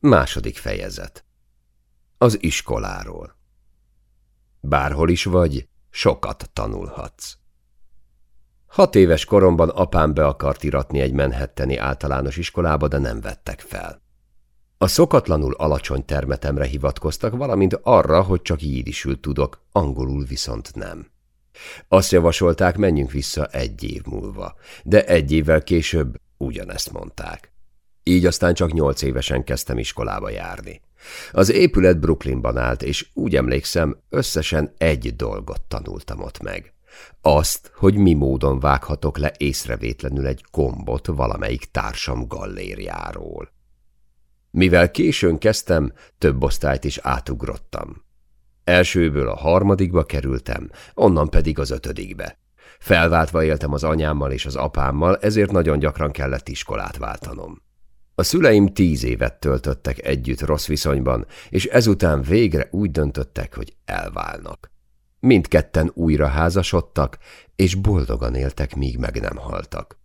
Második fejezet Az iskoláról Bárhol is vagy, sokat tanulhatsz. Hat éves koromban apám be akart iratni egy menhetteni általános iskolába, de nem vettek fel. A szokatlanul alacsony termetemre hivatkoztak, valamint arra, hogy csak jídisül tudok, angolul viszont nem. Azt javasolták, menjünk vissza egy év múlva, de egy évvel később ugyanezt mondták. Így aztán csak nyolc évesen kezdtem iskolába járni. Az épület Brooklynban állt, és úgy emlékszem, összesen egy dolgot tanultam ott meg. Azt, hogy mi módon vághatok le észrevétlenül egy gombot valamelyik társam gallériáról. Mivel későn kezdtem, több osztályt is átugrottam. Elsőből a harmadikba kerültem, onnan pedig az ötödikbe. Felváltva éltem az anyámmal és az apámmal, ezért nagyon gyakran kellett iskolát váltanom. A szüleim tíz évet töltöttek együtt rossz viszonyban, és ezután végre úgy döntöttek, hogy elválnak. Mindketten újra házasodtak, és boldogan éltek, míg meg nem haltak.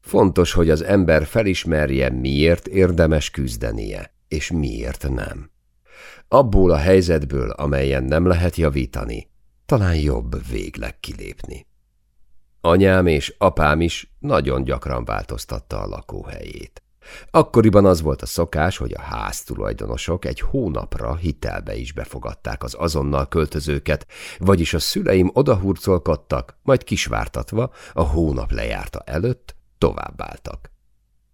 Fontos, hogy az ember felismerje, miért érdemes küzdenie, és miért nem. Abból a helyzetből, amelyen nem lehet javítani, talán jobb végleg kilépni. Anyám és apám is nagyon gyakran változtatta a lakóhelyét. Akkoriban az volt a szokás, hogy a háztulajdonosok egy hónapra hitelbe is befogadták az azonnal költözőket, vagyis a szüleim odahurcolkodtak, majd kisvártatva a hónap lejárta előtt továbbáltak.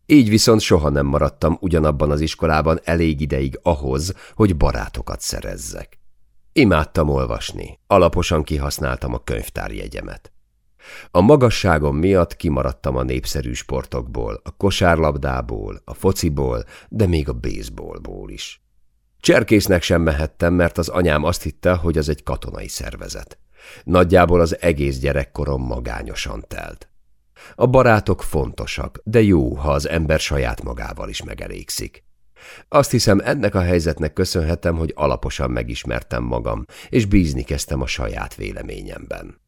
Így viszont soha nem maradtam ugyanabban az iskolában elég ideig ahhoz, hogy barátokat szerezzek. Imádtam olvasni, alaposan kihasználtam a könyvtárjegyemet. A magasságom miatt kimaradtam a népszerű sportokból, a kosárlabdából, a fociból, de még a baseballból is. Cserkésznek sem mehettem, mert az anyám azt hitte, hogy az egy katonai szervezet. Nagyjából az egész gyerekkorom magányosan telt. A barátok fontosak, de jó, ha az ember saját magával is megelégszik. Azt hiszem, ennek a helyzetnek köszönhetem, hogy alaposan megismertem magam, és bízni kezdtem a saját véleményemben.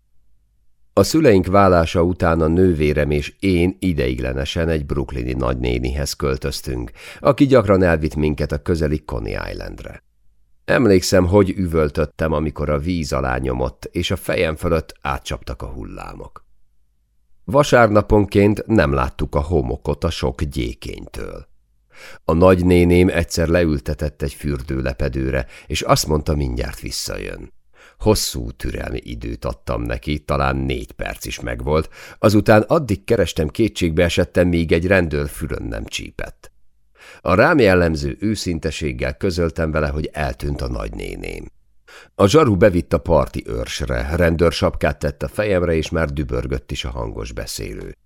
A szüleink válása után a nővérem és én ideiglenesen egy brooklyni nagynénihez költöztünk, aki gyakran elvitt minket a közeli Coney Islandre. Emlékszem, hogy üvöltöttem, amikor a víz alá nyomott, és a fejem fölött átcsaptak a hullámok. Vasárnaponként nem láttuk a homokot a sok gyékénytől. A nagynéném egyszer leültetett egy fürdőlepedőre, és azt mondta, mindjárt visszajön. Hosszú türelmi időt adtam neki, talán négy perc is megvolt, azután addig kerestem kétségbe esettem, míg egy rendőr fülön nem csípett. A rám jellemző őszinteséggel közöltem vele, hogy eltűnt a nagynéném. A zsaru bevitt a parti őrsre, rendőrsapkát tett a fejemre, és már dübörgött is a hangos beszélő.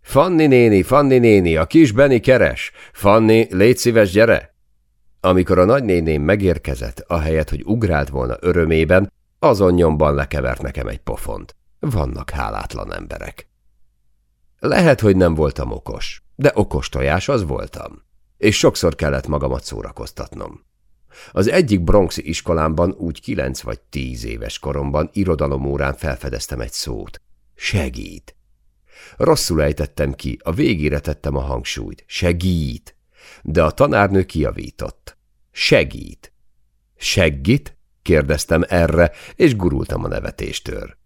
Fanni néni, Fanni néni, a kis Benni keres! Fanni, légy szíves, gyere! Amikor a nagynéném megérkezett, ahelyett, hogy ugrált volna örömében, azon nyomban lekevert nekem egy pofont. Vannak hálátlan emberek. Lehet, hogy nem voltam okos, de okos tojás az voltam, és sokszor kellett magamat szórakoztatnom. Az egyik bronxi iskolámban úgy kilenc vagy tíz éves koromban irodalomórán felfedeztem egy szót. Segít. Rosszul ejtettem ki, a végére tettem a hangsúlyt. Segít. De a tanárnő kiavított. Segít. Seggit? Kérdeztem erre, és gurultam a nevetéstől.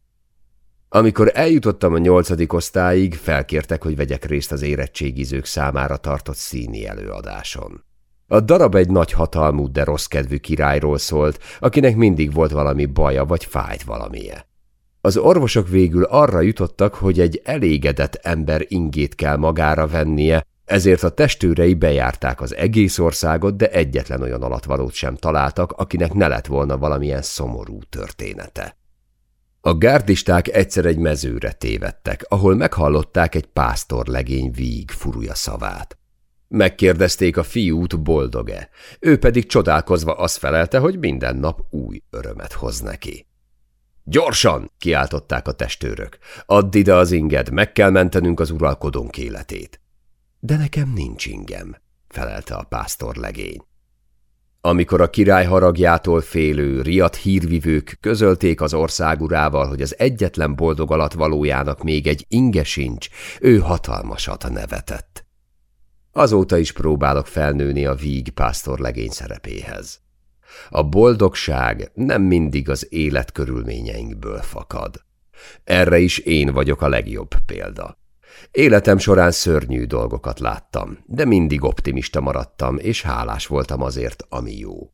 Amikor eljutottam a nyolcadik osztályig, felkértek, hogy vegyek részt az érettségizők számára tartott színi előadáson. A darab egy nagy hatalmú, de rossz kedvű királyról szólt, akinek mindig volt valami baja vagy fájt valamije. Az orvosok végül arra jutottak, hogy egy elégedett ember ingét kell magára vennie, ezért a testőrei bejárták az egész országot, de egyetlen olyan alatvalót sem találtak, akinek ne lett volna valamilyen szomorú története. A gárdisták egyszer egy mezőre tévedtek, ahol meghallották egy pásztorlegény víg furúja szavát. Megkérdezték a fiút, boldog-e, ő pedig csodálkozva azt felelte, hogy minden nap új örömet hoz neki. Gyorsan! kiáltották a testőrök. Add ide az inged, meg kell mentenünk az uralkodónk életét. De nekem nincs ingem, felelte a pásztor legény. Amikor a király haragjától félő, riadt hírvivők közölték az országurával, hogy az egyetlen boldog alatt valójának még egy inge sincs, ő hatalmasat nevetett. Azóta is próbálok felnőni a víg pásztor legény szerepéhez. A boldogság nem mindig az élet körülményeinkből fakad. Erre is én vagyok a legjobb példa. Életem során szörnyű dolgokat láttam, de mindig optimista maradtam, és hálás voltam azért, ami jó.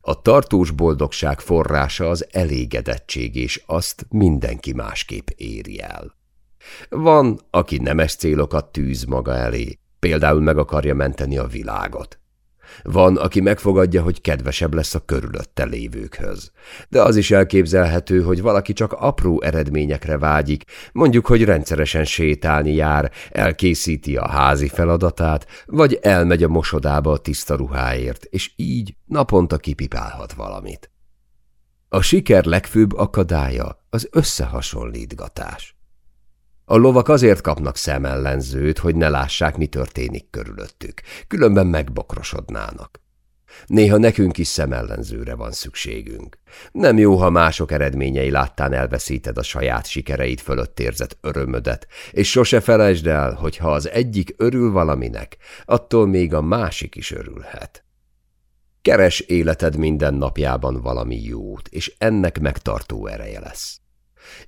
A tartós boldogság forrása az elégedettség, és azt mindenki másképp éri el. Van, aki nemes célokat tűz maga elé, például meg akarja menteni a világot. Van, aki megfogadja, hogy kedvesebb lesz a körülötte lévőkhöz. De az is elképzelhető, hogy valaki csak apró eredményekre vágyik, mondjuk, hogy rendszeresen sétálni jár, elkészíti a házi feladatát, vagy elmegy a mosodába a tiszta ruháért, és így naponta kipipálhat valamit. A siker legfőbb akadálya az összehasonlítgatás. A lovak azért kapnak szemellenzőt, hogy ne lássák, mi történik körülöttük, különben megbokrosodnának. Néha nekünk is szemellenzőre van szükségünk. Nem jó, ha mások eredményei láttán elveszíted a saját sikereid fölött érzett örömödet, és sose felejtsd el, hogy ha az egyik örül valaminek, attól még a másik is örülhet. Keres életed minden napjában valami jót, és ennek megtartó ereje lesz.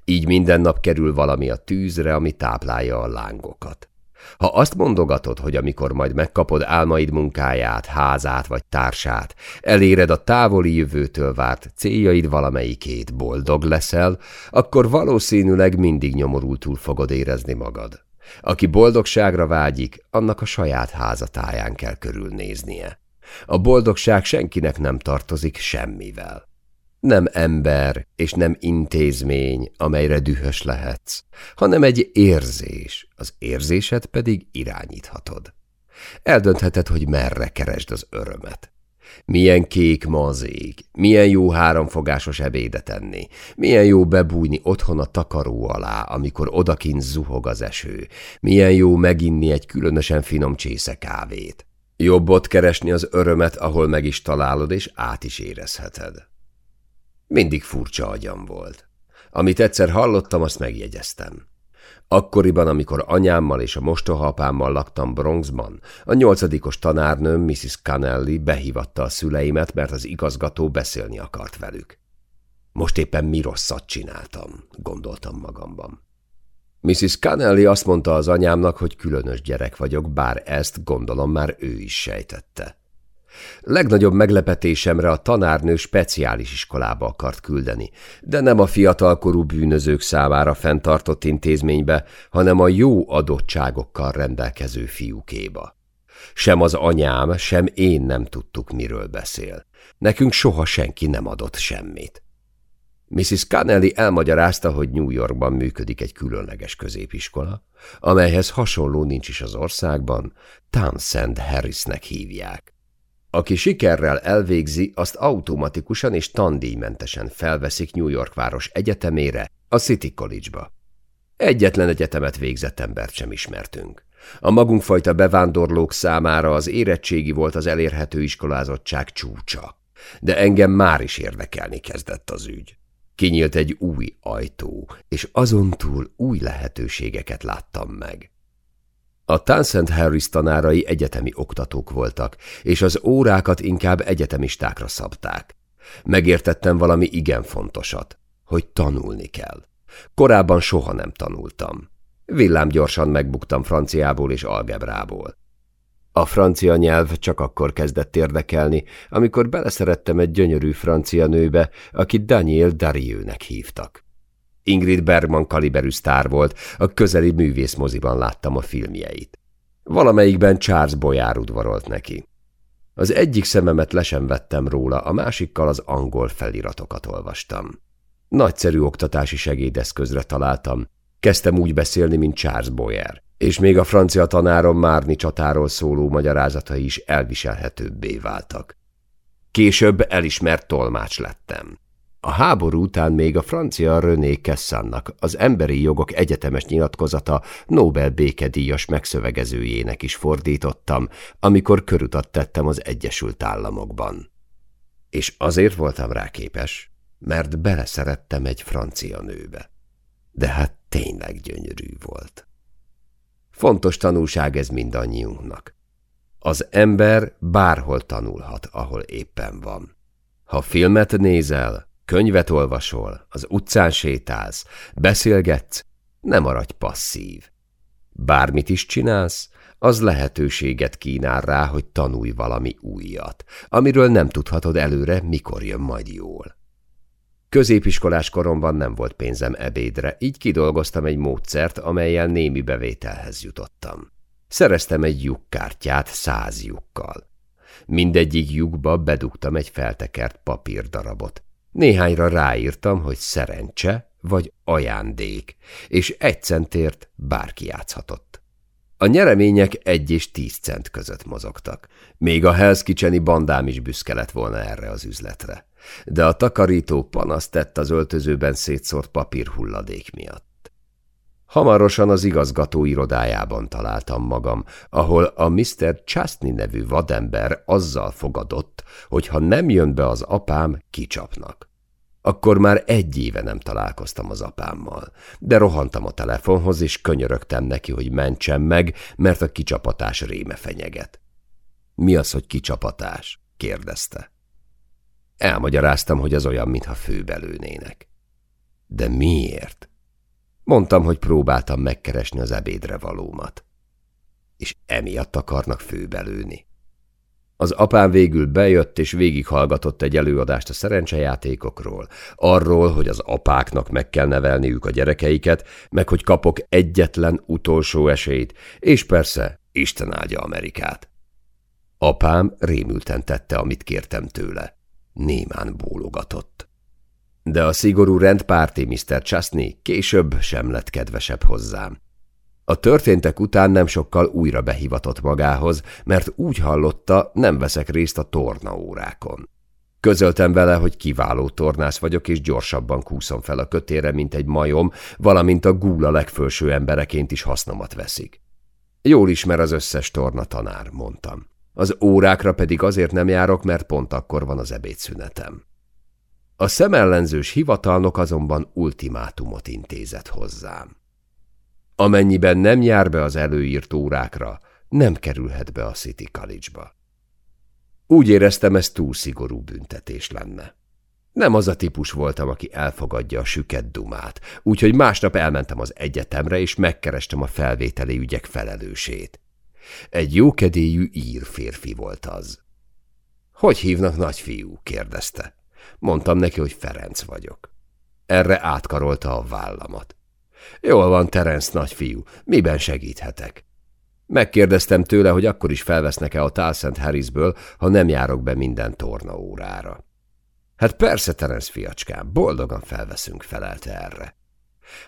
Így minden nap kerül valami a tűzre, ami táplálja a lángokat. Ha azt mondogatod, hogy amikor majd megkapod álmaid munkáját, házát vagy társát, eléred a távoli jövőtől várt céljaid valamelyikét, boldog leszel, akkor valószínűleg mindig nyomorultul fogod érezni magad. Aki boldogságra vágyik, annak a saját házatáján kell körülnéznie. A boldogság senkinek nem tartozik semmivel. Nem ember és nem intézmény, amelyre dühös lehetsz, hanem egy érzés, az érzésed pedig irányíthatod. Eldöntheted, hogy merre keresd az örömet. Milyen kék ma az ég, milyen jó háromfogásos ebédet enni, milyen jó bebújni otthon a takaró alá, amikor odakint zuhog az eső, milyen jó meginni egy különösen finom csésze kávét. Jobb ott keresni az örömet, ahol meg is találod és át is érezheted. Mindig furcsa agyam volt. Amit egyszer hallottam, azt megjegyeztem. Akkoriban, amikor anyámmal és a mostohapámmal laktam Bronxban, a nyolcadikos tanárnőm Mrs. Canelli behívatta a szüleimet, mert az igazgató beszélni akart velük. Most éppen mi rosszat csináltam, gondoltam magamban. Mrs. Canelli azt mondta az anyámnak, hogy különös gyerek vagyok, bár ezt gondolom már ő is sejtette. Legnagyobb meglepetésemre a tanárnő speciális iskolába akart küldeni, de nem a fiatalkorú bűnözők számára fenntartott intézménybe, hanem a jó adottságokkal rendelkező fiúkéba. Sem az anyám, sem én nem tudtuk, miről beszél. Nekünk soha senki nem adott semmit. Mrs. Connelly elmagyarázta, hogy New Yorkban működik egy különleges középiskola, amelyhez hasonló nincs is az országban, Townsend Harrisnek hívják. Aki sikerrel elvégzi, azt automatikusan és tandíjmentesen felveszik New York város egyetemére, a City College-ba. Egyetlen egyetemet végzett embert sem ismertünk. A magunkfajta bevándorlók számára az érettségi volt az elérhető iskolázottság csúcsa. De engem már is érdekelni kezdett az ügy. Kinyílt egy új ajtó, és azon túl új lehetőségeket láttam meg. A Townsend Harris tanárai egyetemi oktatók voltak, és az órákat inkább egyetemistákra szabták. Megértettem valami igen fontosat, hogy tanulni kell. Korábban soha nem tanultam. Villám gyorsan megbuktam franciából és algebrából. A francia nyelv csak akkor kezdett érdekelni, amikor beleszerettem egy gyönyörű francia nőbe, akit Daniel Darieux-nek hívtak. Ingrid Bergman kaliberű sztár volt, a közeli művészmoziban láttam a filmjeit. Valamelyikben Charles Boyár udvarolt neki. Az egyik szememet lesen vettem róla, a másikkal az angol feliratokat olvastam. Nagyszerű oktatási segédeszközre találtam. Kezdtem úgy beszélni, mint Charles Boyer, és még a francia tanárom Márni csatáról szóló magyarázatai is elviselhetőbbé váltak. Később elismert tolmács lettem. A háború után még a francia René Kessannak, az emberi jogok egyetemes nyilatkozata Nobel békedíjas megszövegezőjének is fordítottam, amikor körutat tettem az Egyesült Államokban. És azért voltam rá képes, mert beleszerettem egy francia nőbe. De hát tényleg gyönyörű volt. Fontos tanulság ez mindannyiunknak. Az ember bárhol tanulhat, ahol éppen van. Ha filmet nézel, könyvet olvasol, az utcán sétálsz, beszélgetsz, nem maradj passzív. Bármit is csinálsz, az lehetőséget kínál rá, hogy tanulj valami újat, amiről nem tudhatod előre, mikor jön majd jól. Középiskolás koromban nem volt pénzem ebédre, így kidolgoztam egy módszert, amelyel némi bevételhez jutottam. Szereztem egy lyukkártyát száz lyukkal. Mindegyik lyukba bedugtam egy feltekert papírdarabot. Néhányra ráírtam, hogy szerencse vagy ajándék, és egy centért bárki játszhatott. A nyeremények egy és tíz cent között mozogtak. Még a Hell's bandám is büszke lett volna erre az üzletre. De a takarító panaszt tett az öltözőben szétszórt papírhulladék miatt. Hamarosan az igazgató irodájában találtam magam, ahol a Mr. Chastney nevű vadember azzal fogadott, hogy ha nem jön be az apám, kicsapnak. Akkor már egy éve nem találkoztam az apámmal, de rohantam a telefonhoz, és könyörögtem neki, hogy mentsem meg, mert a kicsapatás réme fenyeget. Mi az, hogy kicsapatás? kérdezte. Elmagyaráztam, hogy az olyan, mintha főbelőnének. De miért? Mondtam, hogy próbáltam megkeresni az ebédre valómat. És emiatt akarnak főbelőni. Az apám végül bejött és végighallgatott egy előadást a szerencsejátékokról, arról, hogy az apáknak meg kell nevelniük a gyerekeiket, meg hogy kapok egyetlen utolsó esélyt, és persze Isten áldja Amerikát. Apám rémülten tette, amit kértem tőle. Némán bólogatott. De a szigorú rendpárti Mr. Chastney később sem lett kedvesebb hozzám. A történtek után nem sokkal újra behivatott magához, mert úgy hallotta, nem veszek részt a tornaórákon. Közöltem vele, hogy kiváló tornász vagyok, és gyorsabban kúszom fel a kötére, mint egy majom, valamint a gúla legfőső embereként is hasznomat veszik. Jól ismer az összes torna tanár, mondtam. Az órákra pedig azért nem járok, mert pont akkor van az ebédszünetem. A szemellenzős hivatalnok azonban ultimátumot intézett hozzám. Amennyiben nem jár be az előírt órákra, nem kerülhet be a City College-ba. Úgy éreztem, ez túl szigorú büntetés lenne. Nem az a típus voltam, aki elfogadja a süket dumát, úgyhogy másnap elmentem az egyetemre, és megkerestem a felvételi ügyek felelősét. Egy jókedélyű ír férfi volt az. – Hogy hívnak nagyfiú? – kérdezte. Mondtam neki, hogy Ferenc vagyok. Erre átkarolta a vállamat. Jól van, Terence nagyfiú, miben segíthetek? Megkérdeztem tőle, hogy akkor is felvesznek-e a Tálszent Harrisből, ha nem járok be minden tornaórára. Hát persze, Terence fiacskám, boldogan felveszünk, felelte erre.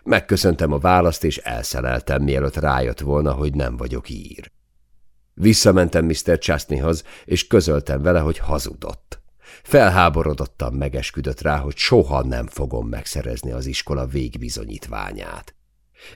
Megköszöntem a választ, és elszeleltem, mielőtt rájött volna, hogy nem vagyok ír. Visszamentem Mr. Chastneyhoz, és közöltem vele, hogy hazudott. Felháborodottan megesküdött rá, hogy soha nem fogom megszerezni az iskola végbizonyítványát.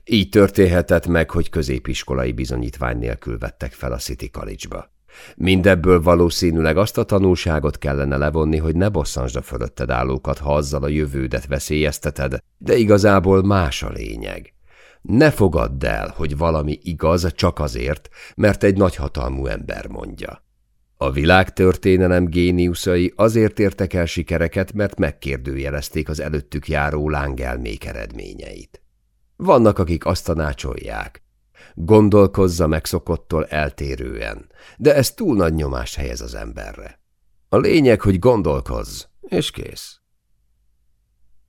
Így történhetett meg, hogy középiskolai bizonyítvány nélkül vettek fel a City College-ba. Mindebből valószínűleg azt a tanulságot kellene levonni, hogy ne bosszansd a fölötted állókat, ha azzal a jövődet veszélyezteted, de igazából más a lényeg. Ne fogadd el, hogy valami igaz csak azért, mert egy nagyhatalmú ember mondja. A világtörténelem géniuszai azért értek el sikereket, mert megkérdőjelezték az előttük járó lángelmék eredményeit. Vannak, akik azt tanácsolják. Gondolkozza megszokottól eltérően, de ez túl nagy nyomást helyez az emberre. A lényeg, hogy gondolkozz, és kész.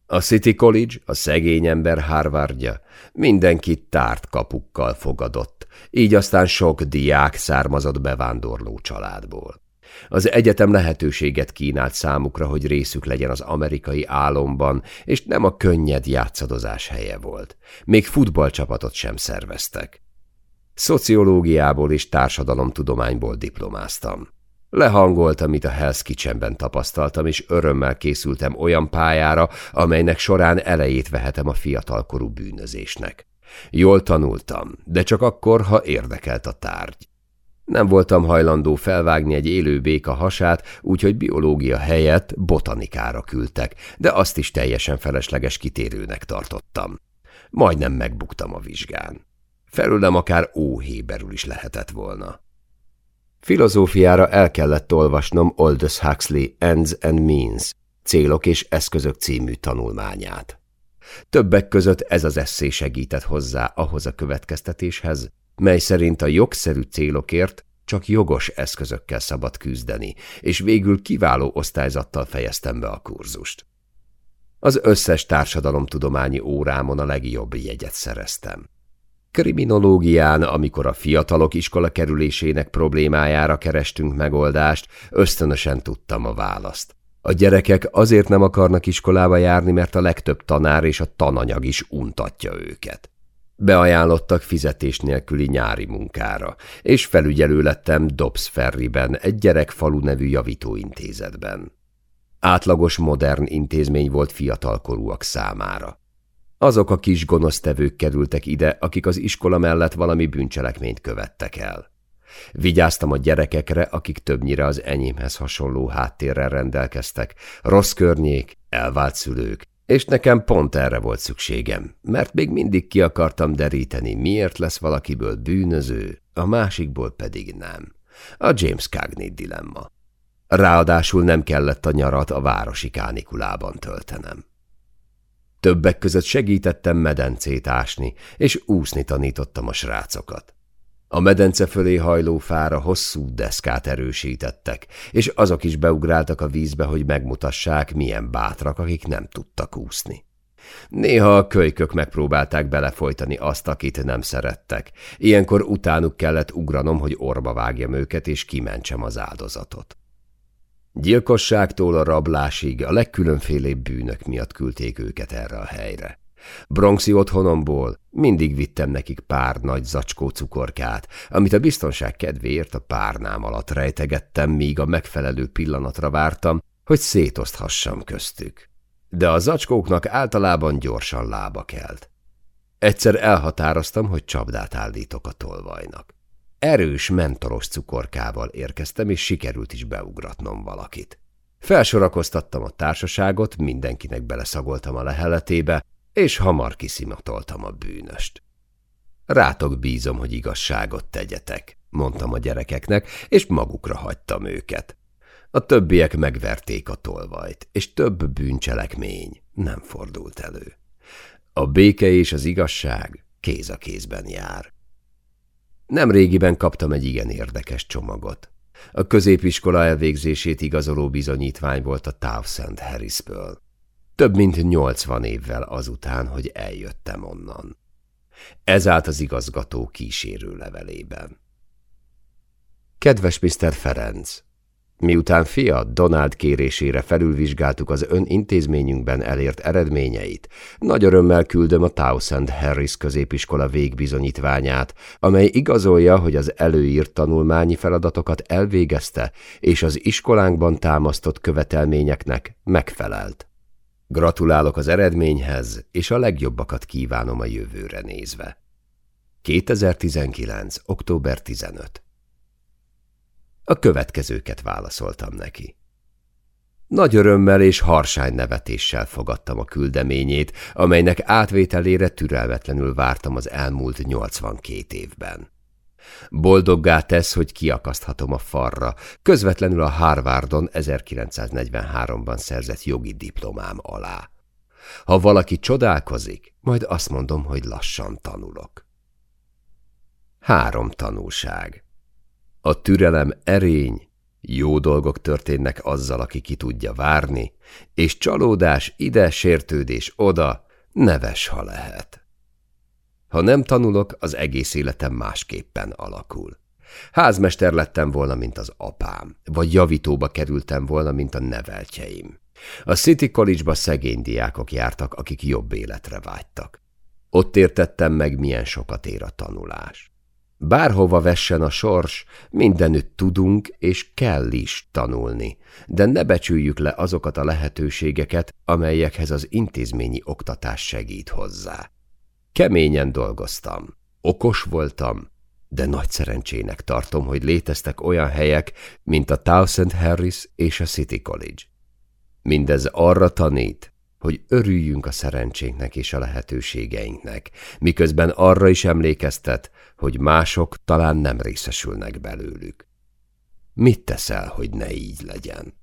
A City College, a szegény ember Harvardja, mindenkit tárt kapukkal fogadott, így aztán sok diák származott bevándorló családból. Az egyetem lehetőséget kínált számukra, hogy részük legyen az amerikai álomban, és nem a könnyed játszadozás helye volt. Még futballcsapatot sem szerveztek. Szociológiából és társadalomtudományból diplomáztam. Lehangoltam, amit a Hell's Kitchenben tapasztaltam, és örömmel készültem olyan pályára, amelynek során elejét vehetem a fiatalkorú bűnözésnek. Jól tanultam, de csak akkor, ha érdekelt a tárgy. Nem voltam hajlandó felvágni egy élő béka hasát, úgyhogy biológia helyett botanikára küldtek, de azt is teljesen felesleges kitérőnek tartottam. Majdnem megbuktam a vizsgán. felülem akár óhéberül is lehetett volna. Filozófiára el kellett olvasnom Aldous Huxley Ends and Means, Célok és eszközök című tanulmányát. Többek között ez az eszé segített hozzá ahhoz a következtetéshez, mely szerint a jogszerű célokért csak jogos eszközökkel szabad küzdeni, és végül kiváló osztályzattal fejeztem be a kurzust. Az összes társadalomtudományi órámon a legjobb jegyet szereztem. Kriminológián, amikor a fiatalok iskola kerülésének problémájára kerestünk megoldást, ösztönösen tudtam a választ. A gyerekek azért nem akarnak iskolába járni, mert a legtöbb tanár és a tananyag is untatja őket. Beajánlottak fizetés nélküli nyári munkára, és felügyelő lettem Dobbs Ferryben, egy gyerekfalu nevű javítóintézetben. Átlagos modern intézmény volt fiatalkorúak számára. Azok a kis gonosztevők kerültek ide, akik az iskola mellett valami bűncselekményt követtek el. Vigyáztam a gyerekekre, akik többnyire az enyémhez hasonló háttérrel rendelkeztek, rossz környék, elvált szülők, és nekem pont erre volt szükségem, mert még mindig ki akartam deríteni, miért lesz valakiből bűnöző, a másikból pedig nem. A James Cagney dilemma. Ráadásul nem kellett a nyarat a városi kánikulában töltenem. Többek között segítettem medencét ásni, és úszni tanítottam a srácokat. A medence fölé hajló fára hosszú deszkát erősítettek, és azok is beugráltak a vízbe, hogy megmutassák, milyen bátrak, akik nem tudtak úszni. Néha a kölykök megpróbálták belefolytani azt, akit nem szerettek. Ilyenkor utánuk kellett ugranom, hogy orba vágjam őket, és kimentsem az áldozatot. Gyilkosságtól a rablásig a legkülönfélébb bűnök miatt küldték őket erre a helyre. Bronxi otthonomból mindig vittem nekik pár nagy zacskó cukorkát, amit a biztonság kedvéért a párnám alatt rejtegettem, míg a megfelelő pillanatra vártam, hogy szétoszthassam köztük. De a zacskóknak általában gyorsan lába kelt. Egyszer elhatároztam, hogy csapdát állítok a tolvajnak. Erős mentoros cukorkával érkeztem, és sikerült is beugratnom valakit. Felsorakoztattam a társaságot, mindenkinek beleszagoltam a leheletébe, és hamar kiszimatoltam a bűnöst. Rátok bízom, hogy igazságot tegyetek, mondtam a gyerekeknek, és magukra hagytam őket. A többiek megverték a tolvajt, és több bűncselekmény nem fordult elő. A béke és az igazság kéz a kézben jár. Nem régiben kaptam egy igen érdekes csomagot. A középiskola elvégzését igazoló bizonyítvány volt a Towsend Harrisből. Több mint nyolcvan évvel azután, hogy eljöttem onnan. Ez állt az igazgató kísérő levelében. Kedves Mr. Ferenc! Miután fia Donald kérésére felülvizsgáltuk az ön intézményünkben elért eredményeit, nagy örömmel küldöm a Towsend Harris középiskola végbizonyítványát, amely igazolja, hogy az előírt tanulmányi feladatokat elvégezte, és az iskolánkban támasztott követelményeknek megfelelt. Gratulálok az eredményhez, és a legjobbakat kívánom a jövőre nézve. 2019. október 15. A következőket válaszoltam neki. Nagy örömmel és harsány nevetéssel fogadtam a küldeményét, amelynek átvételére türelmetlenül vártam az elmúlt 82 évben. Boldoggá tesz, hogy kiakaszthatom a farra, közvetlenül a Harvardon 1943-ban szerzett jogi diplomám alá. Ha valaki csodálkozik, majd azt mondom, hogy lassan tanulok. Három tanulság. A türelem erény, jó dolgok történnek azzal, aki ki tudja várni, és csalódás ide, sértődés oda, neves, ha lehet. Ha nem tanulok, az egész életem másképpen alakul. Házmester lettem volna, mint az apám, vagy javítóba kerültem volna, mint a neveltjeim. A City College-ba szegény diákok jártak, akik jobb életre vágytak. Ott értettem meg, milyen sokat ér a tanulás. Bárhova vessen a sors, mindenütt tudunk és kell is tanulni, de ne becsüljük le azokat a lehetőségeket, amelyekhez az intézményi oktatás segít hozzá. Keményen dolgoztam, okos voltam, de nagy szerencsének tartom, hogy léteztek olyan helyek, mint a Towsend Harris és a City College. Mindez arra tanít, hogy örüljünk a szerencsénknek és a lehetőségeinknek, miközben arra is emlékeztet, hogy mások talán nem részesülnek belőlük. Mit teszel, hogy ne így legyen?